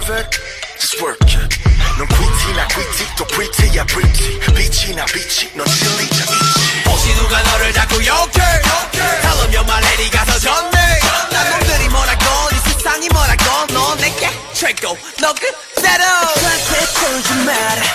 perfect? Just work it. 넌 quitt나 quitty 또 pretty야 pretty. 빛이나 빛이 넌 진리야 빛이. 혹시 누가 너를 자꾸 욕해? 다음 연말 애리 가서 전해. 나 놈들이 뭐라건 이 세상이 뭐라건 너 내게 최고 너 그대로. It's like it doesn't matter.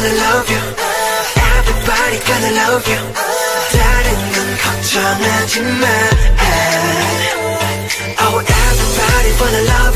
gonna love you. Everybody gonna love you. 다른 건 걱정하지 마. Oh everybody wanna love you